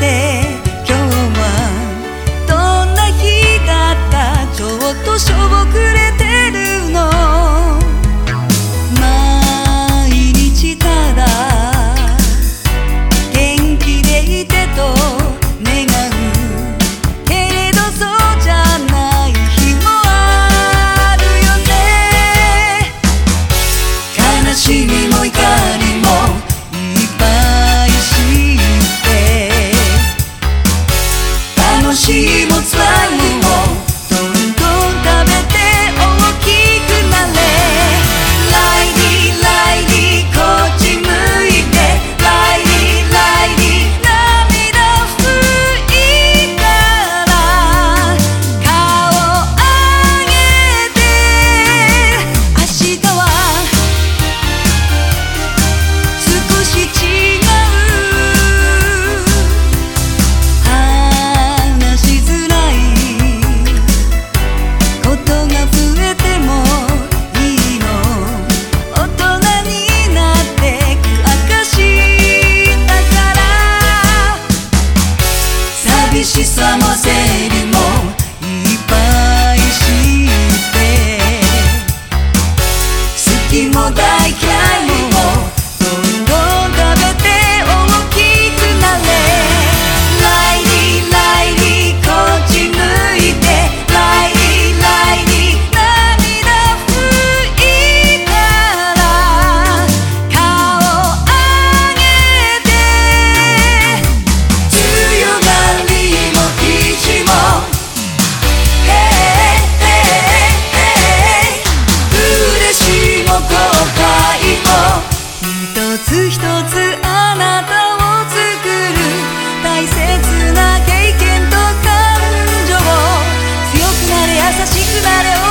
て今日はどんな日だった？ちょっとしょぼくれてるの？毎日ただ元気でいてと願うけれどそうじゃない日もあるよね。悲しみ You. も大嫌いしくなれ